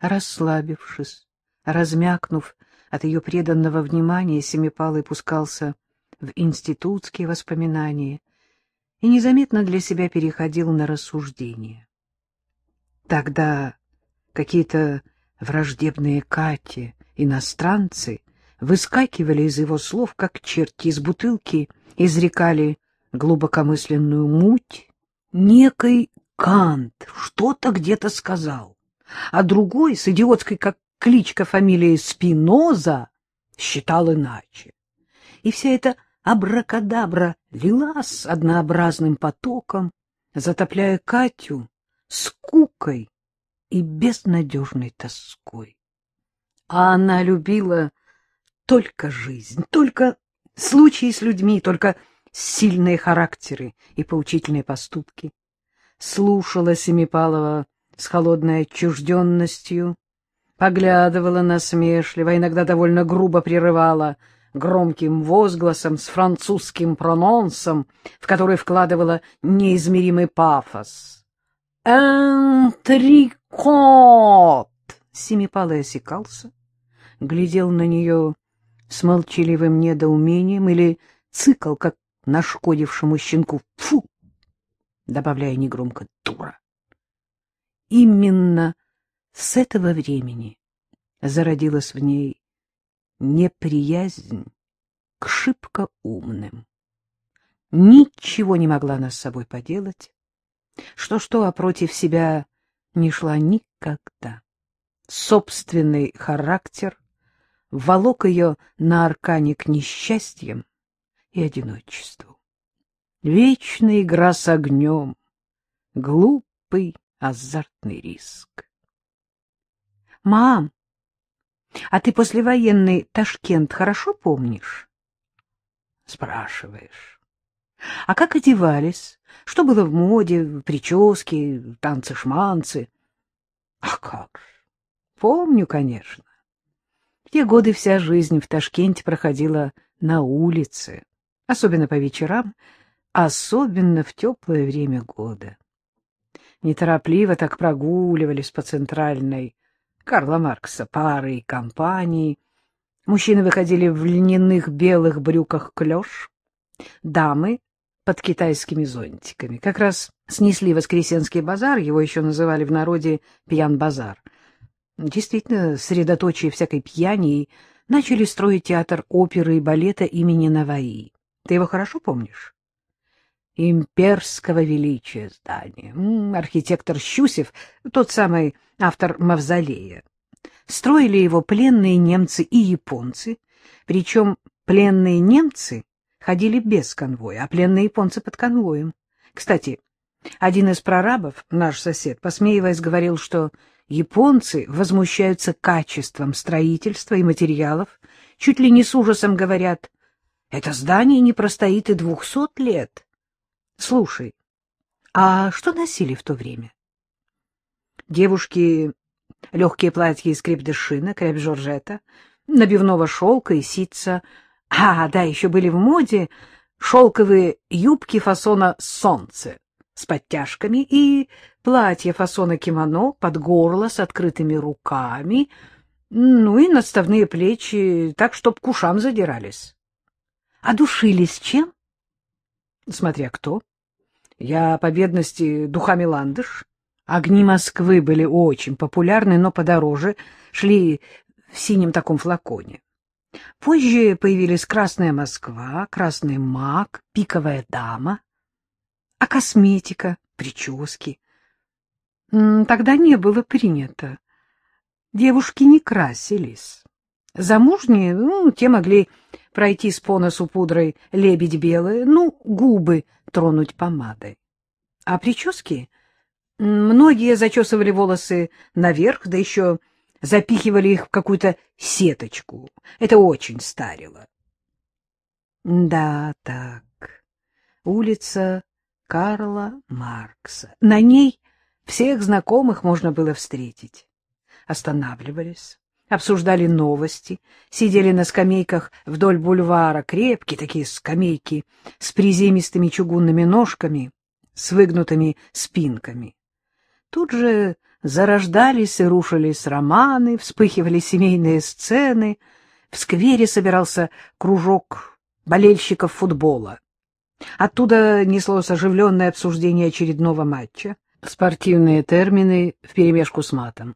Расслабившись, размякнув от ее преданного внимания, Семипалый пускался в институтские воспоминания и незаметно для себя переходил на рассуждения. Тогда какие-то враждебные Кати, иностранцы, выскакивали из его слов, как черти из бутылки, изрекали глубокомысленную муть. Некий Кант что-то где-то сказал, а другой с идиотской, как кличка фамилией Спиноза, считал иначе. И вся эта абракадабра лилась однообразным потоком, затопляя Катю скукой и безнадежной тоской. А она любила только жизнь, только случаи с людьми, только сильные характеры и поучительные поступки. Слушала Семипалова с холодной отчужденностью, поглядывала насмешливо, иногда довольно грубо прерывала громким возгласом с французским прононсом, в который вкладывала неизмеримый пафос. «Энтрикот!» Семипалый осекался, глядел на нее с молчаливым недоумением или цикл, как нашкодившему щенку «фу», добавляя негромко «дура». Именно с этого времени зародилась в ней неприязнь к шибко умным. Ничего не могла она с собой поделать. Что-что, а против себя не шла никогда. Собственный характер волок ее на аркане к несчастьям и одиночеству. Вечная игра с огнем, глупый азартный риск. — Мам, а ты послевоенный Ташкент хорошо помнишь? — Спрашиваешь. — А как одевались? Что было в моде, прически, танцы-шманцы? — А как же! Помню, конечно. В те годы вся жизнь в Ташкенте проходила на улице, особенно по вечерам, особенно в теплое время года. Неторопливо так прогуливались по центральной Карла Маркса пары и компании. Мужчины выходили в льняных белых брюках клеш, дамы под китайскими зонтиками. Как раз снесли Воскресенский базар, его еще называли в народе пьян-базар. Действительно, средоточие всякой пьяни, начали строить театр оперы и балета имени Наваи. Ты его хорошо помнишь? Имперского величия здание. Архитектор Щусев, тот самый автор «Мавзолея». Строили его пленные немцы и японцы, причем пленные немцы ходили без конвоя, а пленные японцы под конвоем. Кстати, один из прорабов, наш сосед, посмеиваясь, говорил, что японцы возмущаются качеством строительства и материалов, чуть ли не с ужасом говорят, это здание не простоит и двухсот лет. Слушай, а что носили в то время? Девушки легкие платья из креп-де-шина, креп-жоржета, набивного шелка и ситца. А, да, еще были в моде шелковые юбки фасона «Солнце» с подтяжками и платья фасона кимоно под горло с открытыми руками, ну и наставные плечи так, чтоб к ушам задирались. А душились чем? Смотря кто. Я по бедности духами ландыш. Огни Москвы были очень популярны, но подороже, шли в синем таком флаконе. Позже появились «Красная Москва», «Красный маг», «Пиковая дама». А косметика, прически? Тогда не было принято. Девушки не красились. Замужние, ну, те могли пройти с поносу пудрой лебедь белая, ну, губы тронуть помадой. А прически? Многие зачесывали волосы наверх, да еще запихивали их в какую-то сеточку. Это очень старило. Да, так. Улица Карла Маркса. На ней всех знакомых можно было встретить. Останавливались обсуждали новости, сидели на скамейках вдоль бульвара, крепкие такие скамейки с приземистыми чугунными ножками, с выгнутыми спинками. Тут же зарождались и рушились романы, вспыхивали семейные сцены, в сквере собирался кружок болельщиков футбола. Оттуда неслось оживленное обсуждение очередного матча, спортивные термины вперемешку с матом.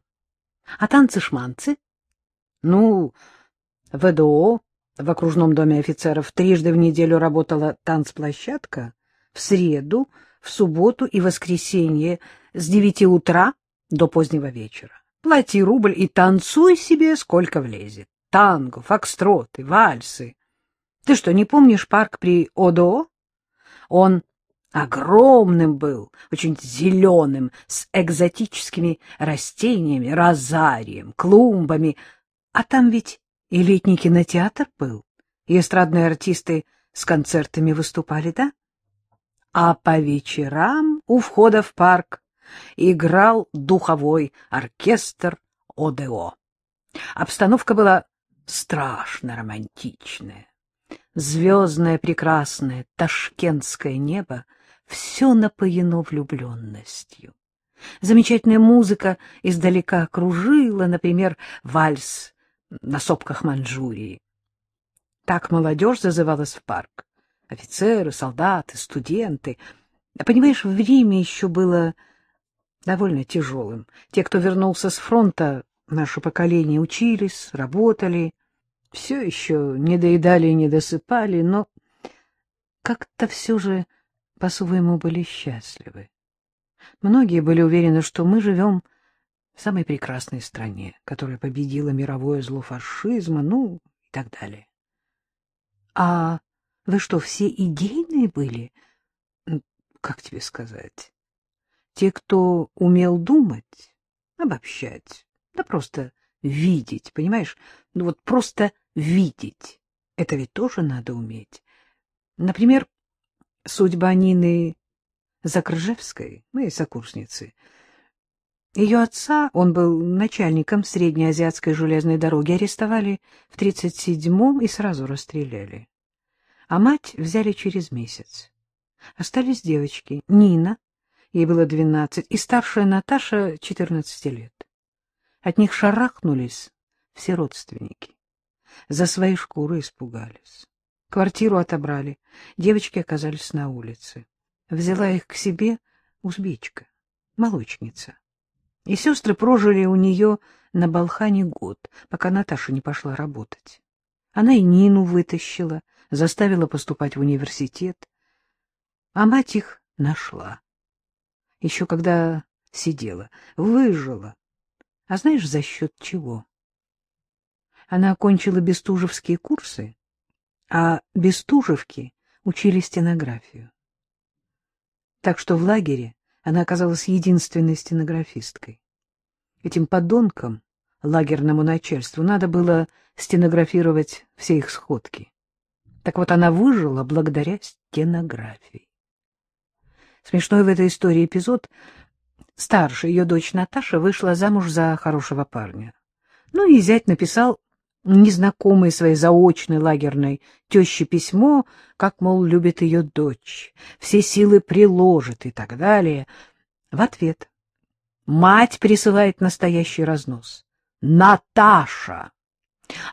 А танцы-шманцы? Ну, ВДО, в окружном доме офицеров, трижды в неделю работала танцплощадка, в среду, в субботу и воскресенье с девяти утра до позднего вечера. Плати рубль и танцуй себе, сколько влезет. Танго, фокстроты, вальсы. Ты что, не помнишь парк при ОДО? Он огромным был, очень зеленым, с экзотическими растениями, розарием, клумбами. А там ведь и летний кинотеатр был, и эстрадные артисты с концертами выступали, да? А по вечерам у входа в парк играл духовой оркестр ОДО. Обстановка была страшно романтичная. Звездное прекрасное ташкентское небо все напоено влюбленностью. Замечательная музыка издалека кружила, например, вальс на сопках Манчжурии. Так молодежь зазывалась в парк. Офицеры, солдаты, студенты. Понимаешь, время еще было довольно тяжелым. Те, кто вернулся с фронта, наше поколение, учились, работали, все еще не доедали и не досыпали, но как-то все же по-своему были счастливы. Многие были уверены, что мы живем в самой прекрасной стране, которая победила мировое зло фашизма, ну и так далее. А вы что, все идейные были? Как тебе сказать? Те, кто умел думать, обобщать, да просто видеть, понимаешь? Ну вот просто видеть. Это ведь тоже надо уметь. Например, судьба Нины Закрыжевской, моей сокурсницы. Ее отца, он был начальником Среднеазиатской железной дороги, арестовали в 37-м и сразу расстреляли. А мать взяли через месяц. Остались девочки. Нина, ей было 12, и старшая Наташа, 14 лет. От них шарахнулись все родственники. За свои шкуры испугались. Квартиру отобрали. Девочки оказались на улице. Взяла их к себе узбечка, молочница. И сестры прожили у нее на Балхане год, пока Наташа не пошла работать. Она и Нину вытащила, заставила поступать в университет. А мать их нашла. Еще когда сидела, выжила, а знаешь, за счет чего? Она окончила бестужевские курсы, а бестужевки учили стенографию. Так что в лагере она оказалась единственной стенографисткой. Этим подонкам, лагерному начальству, надо было стенографировать все их сходки. Так вот она выжила благодаря стенографии. Смешной в этой истории эпизод Старшая ее дочь Наташа вышла замуж за хорошего парня. Ну и зять написал незнакомой своей заочной лагерной теще письмо, как, мол, любит ее дочь, все силы приложит и так далее. В ответ мать присылает настоящий разнос. «Наташа,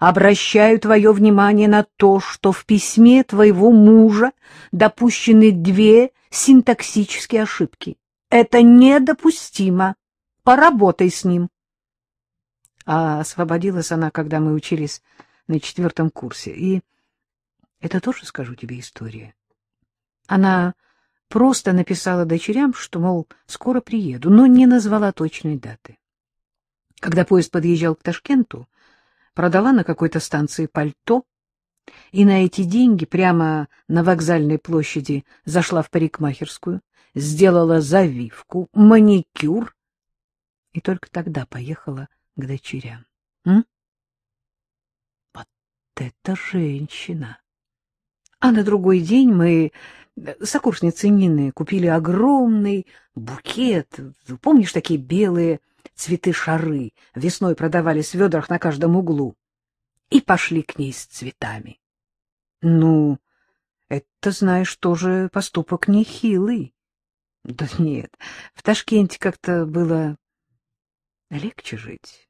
обращаю твое внимание на то, что в письме твоего мужа допущены две синтаксические ошибки. Это недопустимо. Поработай с ним. А освободилась она, когда мы учились на четвертом курсе. И это тоже, скажу тебе, история. Она просто написала дочерям, что, мол, скоро приеду, но не назвала точной даты. Когда поезд подъезжал к Ташкенту, продала на какой-то станции пальто, и на эти деньги прямо на вокзальной площади зашла в парикмахерскую, сделала завивку, маникюр, и только тогда поехала к дочерям. М? Вот это женщина! А на другой день мы, сокурсницы Нины, купили огромный букет. Помнишь, такие белые цветы-шары весной продавались в ведрах на каждом углу? И пошли к ней с цветами. Ну, это, знаешь, тоже поступок нехилый. Да нет, в Ташкенте как-то было легче жить.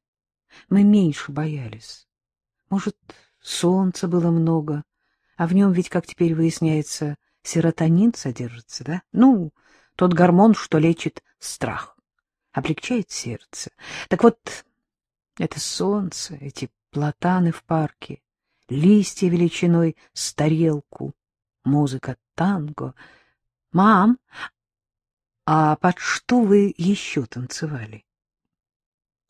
Мы меньше боялись. Может, солнца было много, а в нем ведь, как теперь выясняется, серотонин содержится, да? Ну, тот гормон, что лечит страх, облегчает сердце. Так вот, это солнце, эти платаны в парке, листья величиной с тарелку, музыка танго. Мам, а под что вы еще танцевали?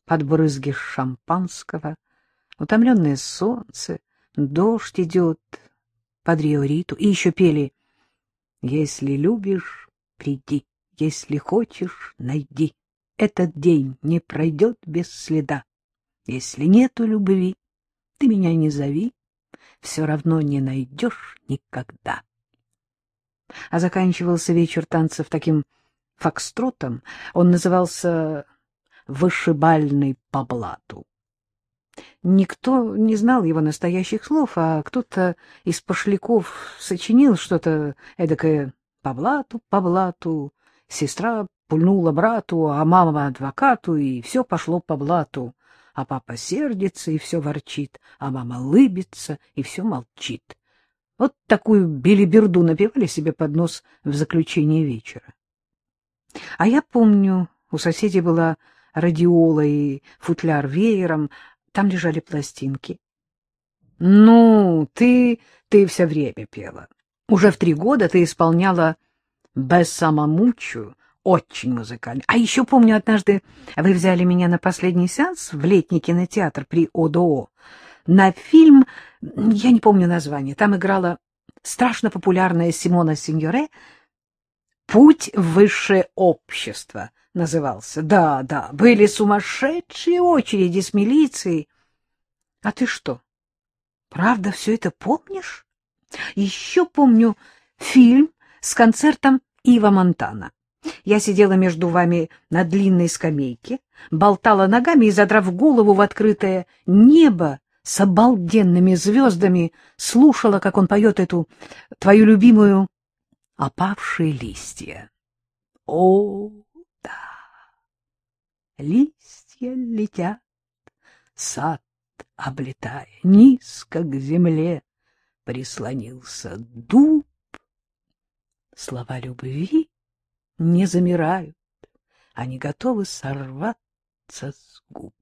Под брызги шампанского, утомленное солнце, дождь идет под риориту, и еще пели «Если любишь, приди, если хочешь, найди, этот день не пройдет без следа, если нету любви, ты меня не зови, все равно не найдешь никогда». А заканчивался вечер танцев таким фокстротом, он назывался «вышибальный по блату». Никто не знал его настоящих слов, а кто-то из пошляков сочинил что-то эдакое по блату, по блату. Сестра пульнула брату, а мама адвокату, и все пошло по блату. А папа сердится и все ворчит, а мама лыбится и все молчит. Вот такую белиберду напевали себе под нос в заключение вечера. А я помню, у соседей была радиола и футляр веером, там лежали пластинки. — Ну, ты, ты все время пела. Уже в три года ты исполняла «Бессамомучу», очень музыкально. А еще помню, однажды вы взяли меня на последний сеанс в летний кинотеатр при ОДО на фильм, я не помню название, там играла страшно популярная Симона Синьоре «Путь в высшее общество» назывался. Да, да, были сумасшедшие очереди с милицией. А ты что, правда все это помнишь? Еще помню фильм с концертом Ива Монтана. Я сидела между вами на длинной скамейке, болтала ногами и, задрав голову в открытое небо с обалденными звездами, слушала, как он поет эту твою любимую «Опавшие листья». О, листья летят, сад облетая, низко к земле прислонился дуб. Слова любви не замирают, они готовы сорваться с губ.